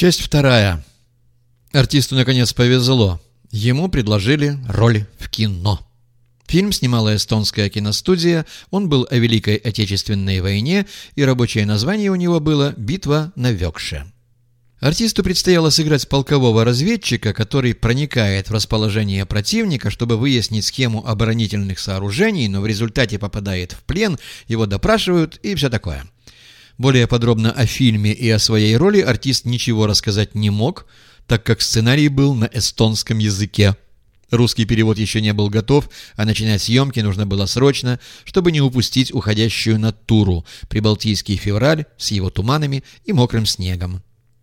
Часть вторая. Артисту наконец повезло. Ему предложили роль в кино. Фильм снимала эстонская киностудия, он был о Великой Отечественной войне, и рабочее название у него было «Битва на Векше». Артисту предстояло сыграть полкового разведчика, который проникает в расположение противника, чтобы выяснить схему оборонительных сооружений, но в результате попадает в плен, его допрашивают и все такое. Более подробно о фильме и о своей роли артист ничего рассказать не мог, так как сценарий был на эстонском языке. Русский перевод еще не был готов, а начинать съемки нужно было срочно, чтобы не упустить уходящую натуру, прибалтийский февраль с его туманами и мокрым снегом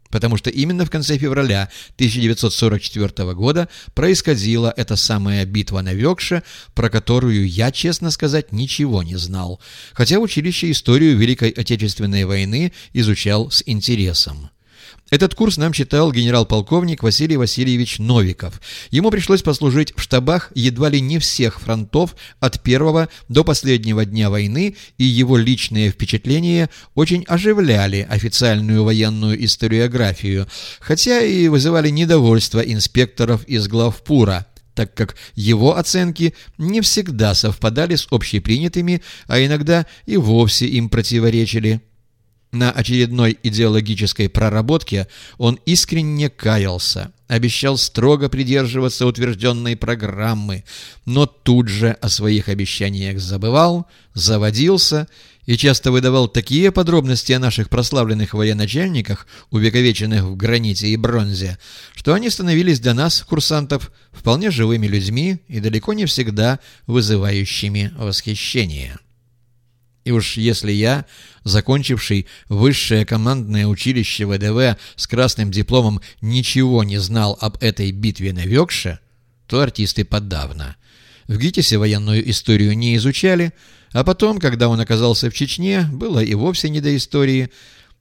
потому что именно в конце февраля 1944 года происходила эта самая битва на Векше, про которую я, честно сказать, ничего не знал, хотя училище историю Великой Отечественной войны изучал с интересом. Этот курс нам читал генерал-полковник Василий Васильевич Новиков. Ему пришлось послужить в штабах едва ли не всех фронтов от первого до последнего дня войны, и его личные впечатления очень оживляли официальную военную историографию, хотя и вызывали недовольство инспекторов из главпура так как его оценки не всегда совпадали с общепринятыми, а иногда и вовсе им противоречили. На очередной идеологической проработке он искренне каялся, обещал строго придерживаться утвержденной программы, но тут же о своих обещаниях забывал, заводился и часто выдавал такие подробности о наших прославленных военачальниках, увековеченных в граните и бронзе, что они становились для нас, курсантов, вполне живыми людьми и далеко не всегда вызывающими восхищение. И уж если я, закончивший высшее командное училище ВДВ с красным дипломом, ничего не знал об этой битве на Векше, то артисты подавно. В ГИТИСе военную историю не изучали, а потом, когда он оказался в Чечне, было и вовсе не до истории.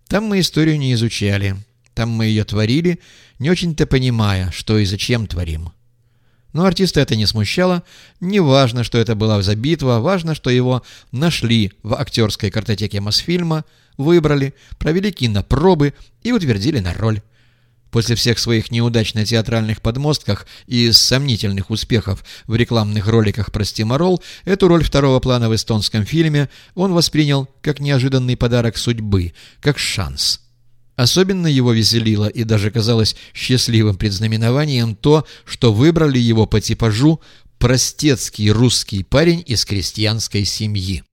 Там мы историю не изучали, там мы ее творили, не очень-то понимая, что и зачем творим. Но артиста это не смущало. Не важно, что это была за битва, важно, что его нашли в актерской картотеке Мосфильма, выбрали, провели кинопробы и утвердили на роль. После всех своих неудач на театральных подмостках и сомнительных успехов в рекламных роликах про Стиморол, эту роль второго плана в эстонском фильме он воспринял как неожиданный подарок судьбы, как шанс – Особенно его веселило и даже казалось счастливым предзнаменованием то, что выбрали его по типажу простецкий русский парень из крестьянской семьи.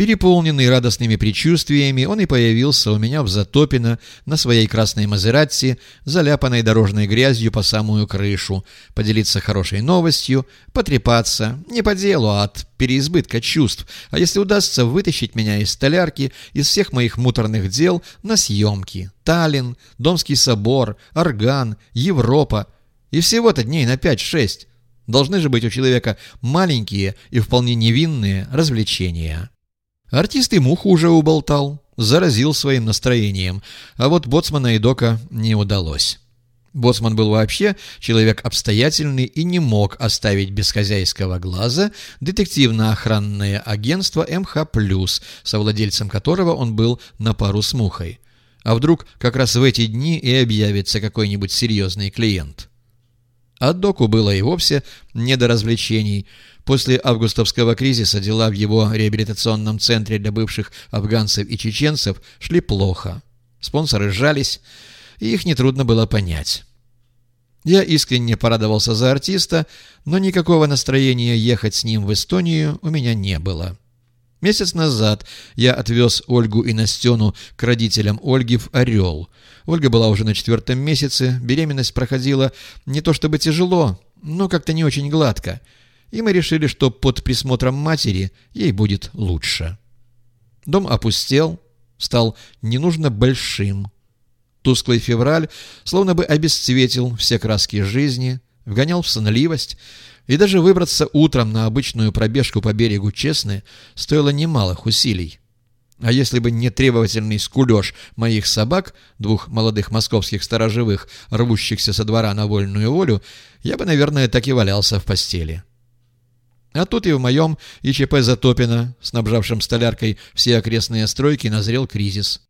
Переполненный радостными предчувствиями, он и появился у меня в Затопино на своей красной Мазератти, заляпанной дорожной грязью по самую крышу, поделиться хорошей новостью, потрепаться, не по делу, а от переизбытка чувств, а если удастся вытащить меня из столярки, из всех моих муторных дел на съемки. Таллин, Домский собор, Орган, Европа. И всего-то дней на 5-6. Должны же быть у человека маленькие и вполне невинные развлечения. Артист и муху уже уболтал, заразил своим настроением, а вот боцмана и дока не удалось. Боцман был вообще человек обстоятельный и не мог оставить без хозяйского глаза детективно-охранное агентство МХ+, совладельцем которого он был на пару с мухой. А вдруг как раз в эти дни и объявится какой-нибудь серьезный клиент? А доку было и вовсе не до развлечений – После августовского кризиса дела в его реабилитационном центре для бывших афганцев и чеченцев шли плохо. Спонсоры сжались, и их нетрудно было понять. Я искренне порадовался за артиста, но никакого настроения ехать с ним в Эстонию у меня не было. Месяц назад я отвез Ольгу и Настену к родителям Ольги в Орел. Ольга была уже на четвертом месяце, беременность проходила не то чтобы тяжело, но как-то не очень гладко – и мы решили, что под присмотром матери ей будет лучше. Дом опустел, стал не нужно большим. Тусклый февраль словно бы обесцветил все краски жизни, вгонял в сонливость, и даже выбраться утром на обычную пробежку по берегу Честны стоило немалых усилий. А если бы не требовательный скулеж моих собак, двух молодых московских сторожевых, рвущихся со двора на вольную волю, я бы, наверное, так и валялся в постели. А тут и в моем ИЧП Затопино, снабжавшем столяркой все окрестные стройки, назрел кризис.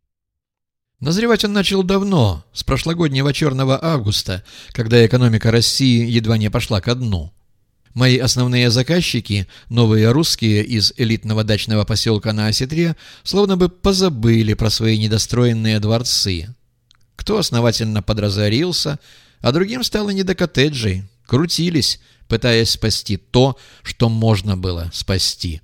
Назревать он начал давно, с прошлогоднего черного августа, когда экономика России едва не пошла ко дну. Мои основные заказчики, новые русские из элитного дачного поселка на Осетре, словно бы позабыли про свои недостроенные дворцы. Кто основательно подразорился, а другим стало не до коттеджей, крутились, пытаясь спасти то, что можно было спасти.